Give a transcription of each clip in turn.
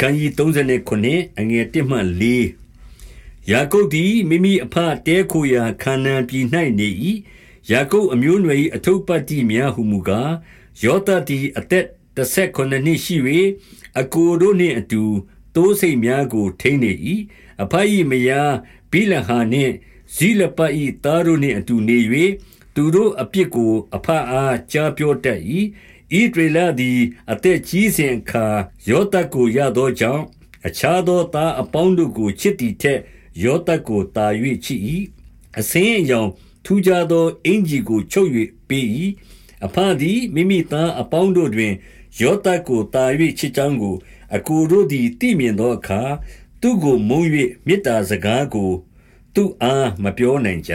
အခန်းကြီး39အငယ်1မှ4ယာကုပ်သည်မိမိအဖတဲခိုရာခါနန်ပြည်၌နေ၏ယာကုပ်အမျိုးအနွယ်၏အထုပ်ပတ်တိများဟုမူကားယောသသည်အသက်18နှစ်ရှိ၍အကိုတို့နှင့်အတူတိုးစိတ်များကို ထိန်းနေ၏အဖ၏မယားဘိလဟာနှင့်ဇိလပ၏သားတို့နှင့်အတူနေ၍သူတို့အပြစ်ကို အဖအားကြားပြောတတ်၏ ဣဒရေလသည် အသက်ကြီးစဉ်အခါ ယောသတ်ကိုရသောကြောင့် အခြားသောသားအပေါင်းတို့ကို ချစ်သည်ထက် ယောသတ်ကိုတာ၍ချစ်၏အစင်းအယောင်ထူးခြားသော အင်ကြီးကို ချုပ်၍ပေး၏အဖသည် မိမိသားအပေါင်းတို့တွင် ယောသတ်ကိုတာ၍ချစ်ကြောင်းကိုအကိုတို့သည် သိမြင်သောအခါ သူကိုမုံ၍မေတ္တာစကားကို သူအား မပြောနိုင်ကြ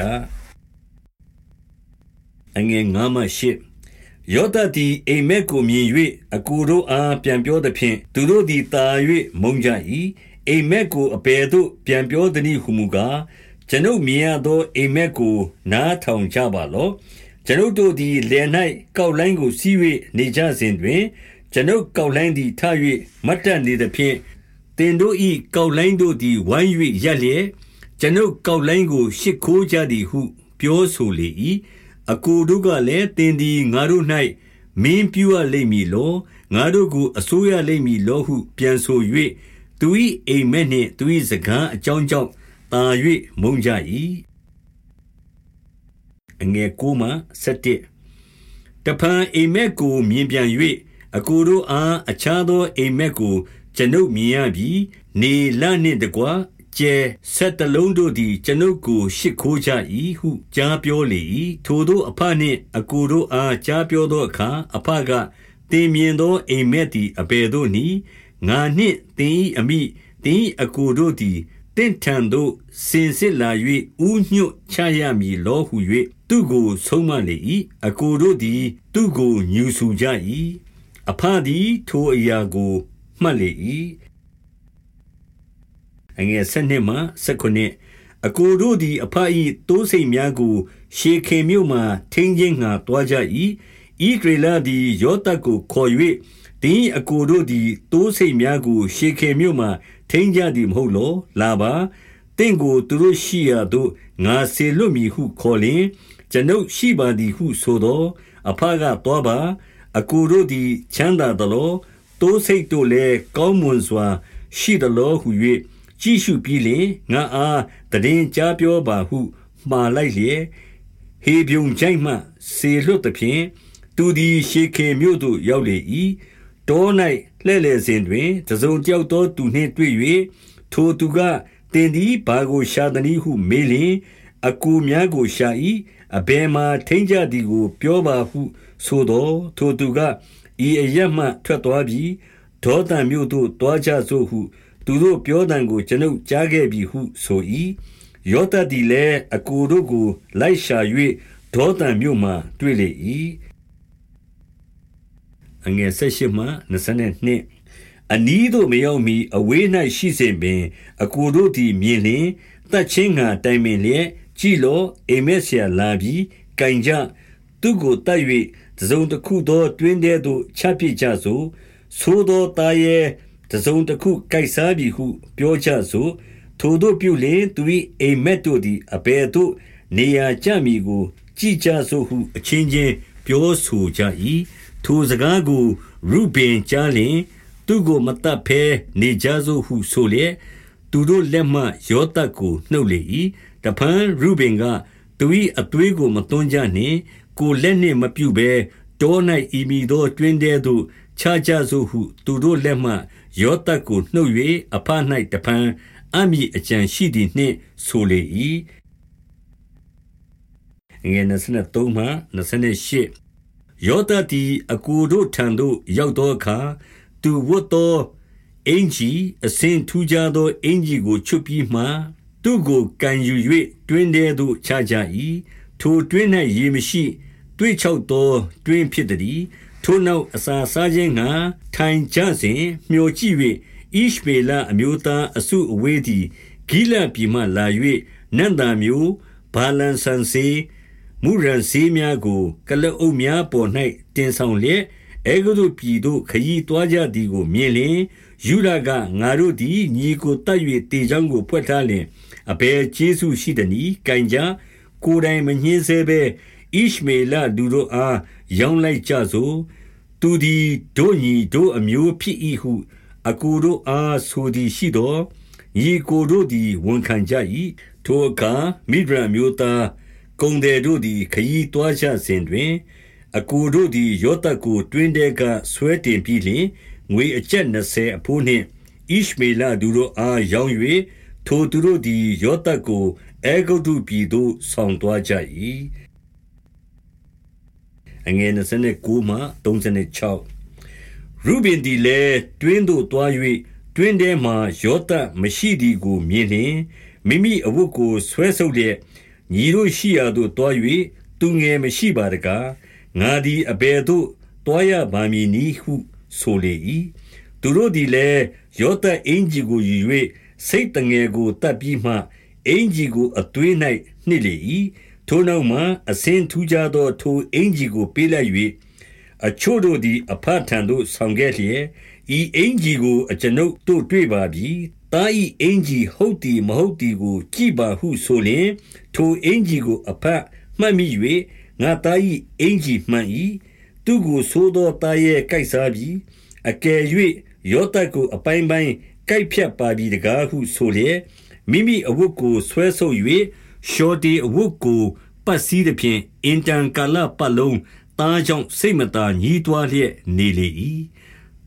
အင ယ်9မှ10ယောသသည်အိမ်မက်ကိုမြင်၍အကူတို့အားပြန်ပြောသဖြင့်သူတို့သည်တာ၍မုန်းကြ၏အိမ်မက်ကိုအဘယ်သို့ပြန်ပြောသနည်းဟုမူကားကျွန်ုပ်မြင်ရသောအိမ်မက်ကို နားထောင်ကြပါလော့ကျွန်ုပ်တို့သည်လယ်၌ကောက်လိုင်းကိုစီး၍နေကြစဉ်တွင် ကျွန်ုပ်ကောက်လိုင်းသည်ထ၍မတ်တက်နေသဖြင့်တင်တို့၏ကောက်လိုင်းတို့သည်ဝိုင်း၍ရက်လျက်ကျွန်ုပ်ကောက်လိုင်းကိုရှစ်ခိုးကြသည်ဟု ပြောဆိုလေ၏ အကိုတို့ကလည်း သင်သည် ငါတို့၌မင်းပြုရလိမ့်မည်လော ငါတို့ကို အစိုးရလိမ့်မည်လောဟု ပြန်ဆို၍သူ၏အိမ်မက်နှင့် သူ၏စကားအကြောင်းကြောင့်တာ၍မုန်းကြ၏အငယ်ကိုမှ7တဖန်အိမ်မက်ကို မြင်ပြန်၍အကိုတို့အား အခြားသော အိမ်မက်ကို ကျွန်ုပ်မြင်ရပြီ နေ လနှင့်တကွ ကျဲဆက်တလုံးတို့သည် ကျွန်ုပ်ကို ရှစ်ခိုးကြ၏ဟု ကြားပြောလေ၏ထိုတို့အဖနှင့်အကိုတို့အား ကြားပြောသောအခါအဖကတင်မြင်သောအိမ်မက်သည် အဘယ်သို့နည်းငါနှင့်တင်၏အမိတင်၏အကိုတို့သည်တင့်ထံသို့ စင်စစ်လာ၍ဥညွတ်ချရမည်လောဟု၍သူကို ဆုံးမလေ၏အကိုတို့သည် သူကိုညူဆူကြ၏အဖသည် ထိုအရာကို မှတ်လေ၏ အငယ်7မှ19အကိုတို့သည်အဖ၏တိုးစိတ်များကို ရှေခင်မြို့မှထိန်းခြင်းငှာတွားကြ၏ဤဒေလာသည်ယောသတ်ကိုခေါ်၍တင်းအကိုတို့သည်တိုးစိတ်များကို ရှေခင်မြို့မှထိန်းကြသည်မဟုတ်လောလာပါတင့်ကိုသူတို့ရှိရာသို့ငါဆေလွတ်မည်ဟုခေါ်လင်ကျွန်ုပ်ရှိပါသည်ဟုဆိုသော အဖကတော်ပါ အကိုတို့သည်ချမ်းသာသလောတိုးစိတ်တို့လည်းကောင်းမွန်စွာ ရှိသလောဟု၍ ကြည့်ရှုပြီးလျှင်ငါအားတည်င်းကြားပြောပါဟုမှားလိုက်လျက်ဟေပြုံချိုက်မှဆေလွတ်သည်ဖြင့်သူသည်ရှေခေမြို့သို့ရောက်လေ၏တော၌လှဲ့လေစဉ်တွင်တစုံတယောက်သောသူနှင့်တွေ့၍ထိုသူကတင်သည်ဘာကိုရှာသည်ဟုမေးလျင်အကူများကိုရှာ၏အဘယ်မှာထိန်ကြသည်ကို ပြောပါဟု ဆိုသောထိုသူကဤအရမှထွက်သွားပြီးဒေါသံမြို့သို့တွားကြစို့ဟု သူတို့ပြောသံကိုကျွန်ုပ်ကြားခဲ့ပြီဟုဆို၏ယောသတ်သည်လည်းအကိုတို့ကိုလိုက်ရှာ၍ဒေါသံမြို့မှတွေ့လေ၏အငယ်၁၈မှ22အနီးသို့မရောက်မီအဝေး၌ရှိစဉ်ပင် အကိုတို့သည်မြင်လျင်တတ်ချင်းငါတိုင်ပင်လျက်ကြည်လောအိမက်ဆရာလာပြီးကင်ကြသူကိုတတ်၍တစုံတစ်ခုသောတွင်တဲ့သို့ချပစ်ကြစို့သို့သောตาရဲ့ တစုံတစ်ခုကိုက်စားပြီဟုပြောကြစို့ထိုတို့ပြုလျင်သူ၏အိမ်မက်တို့သည်အဘယ်သို့နေရာကျမည်ကို ကြည်ကြစို့ဟု အချင်းချင်းပြောဆိုကြ၏ထိုစကားကိုရုဘင်ကြားလျင် သူကိုမတတ်ဖဲနေကြစို့ဟုဆိုလျက်သူတို့လက်မှယောသတ်ကိုနှုတ်လေ၏တဖန်ရုဘင်ကသူ၏အသွေးကိုမသွန်းကြနှင့် ကိုလက်နှင့်မပြုဘဲတော၌ဤမီသောတွင်တဲသို့ခြားကြစို့ဟု သူတို့လက်မှ ယောသတ်ကိုနှုတ်၍အဖ၌တဖန်အမိအကြံရှိသည်နှင့်ဆိုလေ၏ငယ်23မှ28ယောသတိအကူတို့ထံသို့ရောက်သောအခါသူဝတ်သောအင်ကြီးအစင်ထူးကြသောအင်ကြီးကိုချွတ်ပြီးမှသူကိုကန်ယူ၍တွင်ထဲသို့ချကြ၏ထိုတွင်၌ရေမရှိ တွေးချောက်သောတွင်ဖြစ်သည် ထိုနောက်အစာစားခြင်းငှာထိုင်ကြစဉ်မျှော်ကြည့်၍ဣရှပေလအမျိုးသားအစုအဝေးသည်ဂိလပြည်မှလာ၍နန္တာမျိုးဘာလန်ဆန်စေမူရန်စေးများကို ကလအုပ်များပေါ်၌တင်ဆောင်လျက်အဲဂုတ္တုပြည်သို့ခရီးသွားကြသည်ကိုမြင်လျှင်၊ယုဒက၊ငါတို့သည်ညီအစ်ကိုသတ်၍သေကြောင်းကိုဖွက်ထားလျှင်အဘယ်ကျေးဇူးရှိသနည်း။ကိုင်ကြ။ကိုယ်တိုင်မညှဉ်းဆဲဘဲ ဣရှမေလလူတို့အား ရောင်းလိုက်ကြစို့။သူသည်တို့ညီတို့အမျိုးဖြစ်၏ဟုအစ်ကိုတို့အားဆိုသည်ရှိသော်၊ညီအစ်ကိုတို့သည်ဝန်ခံကြ၏။ထိုအခါမိဒျန်အမျိုးသားကုန်သည်တို့သည်ခရီးသွားကြစဉ်တွင် အကိုတို့သည်ယောသပ်ကိုတွင်ထဲကဆွဲတင်ပြီးလျှင်ငွေအကျပ်20အဖိုးနှင့်ဣရှမေလသူတို့အားရောင်း၍ထိုသူတို့သည်ယောသပ်ကိုအဲဂုတ်တုပြည်သို့ဆောင်သွားကြ၏ အငယ်29မှ36ရုဘင်သည်လည်းတွင်သို့သွား၍တွင်ထဲမှယောသပ်မရှိသည်ကိုမြင်လျင်မိမိအဝတ်ကိုဆွဲဆုပ်လျက်ညီတို့ရှိရာသို့တွား၍သူငယ်မရှိပါတကားငါသည်အဘယ်သို့တွားရပါမည်နည်းဟုဆိုလေ၏သူတို့သည်လည်းယောသအင်ကြီးကိုယူ၍စိတ်တငယ်ကိုတတ်ပြီးမှအင်ကြီးကိုအသွေး၌နှစ်လေ၏ ထိုနောက်မှအစင်ထူးကြသော ထိုအင်ကြီးကိုပေးလိုက်၍အချို့တို့သည်အဖထံသို့ ဆောင်ခဲ့လျက် ဤအင်ကြီးကို အကျွန်ုပ်တို့တွေ့ပါပြီ သားဤအင်ကြီးဟုတ်သည် မဟုတ်သည်ကို ကြည်ပါဟုဆိုလျင် ထိုအင်ကြီးကိုအဖမှတ်မိ၍ငါသားဤအင်ကြီးမှန်၏သူကို ဆိုသောသားရဲ့ကြိုက်စားပြီးအကယ်၍ယောသတ်ကို အပိုင်းပိုင်းကြိုက်ဖြတ်ပါပြီတကားဟု ဆိုလျက် မိမိအဝတ်ကို ဆွဲဆုပ်၍ ရှောတီအဝတ်ကိုပတ်စည်းသည်ဖြင့်အင်တန်ကာလပတ်လုံးသားကြောင့်စိတ်မသာညှိတွားလျက်နေလေ၏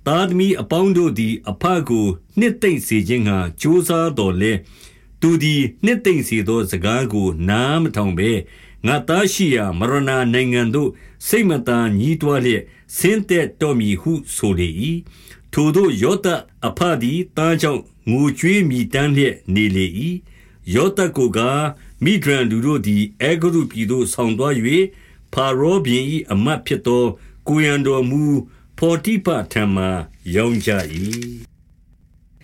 သားသမီးအပေါင်းတို့သည် အဖကိုနှစ်သိမ့်စေခြင်းငှာကြိုးစားတော်လဲသူသည်နှစ်သိမ့်စေသောစကားကို နားမထောင်ဘဲငါသားရှိရာမရဏနိုင်ငံသို့စိတ်မသာညှိတွားလျက်ဆင်းသက်တော်မူဟုဆိုလေ၏ထိုသို့ယောသအဖသည်သားကြောင့်ငိုကြွေးမြည်တမ်းလျက်နေလေ၏ ယောသကိုကမိဒရန်လူတို့သည်အေဂရုပြည်သို့ဆောင်သွား၍ဖာရောဘင်၏အမတ်ဖြစ်သောကိုရန်တော်မူဖော်တိပထံမှရောင်းကြ၏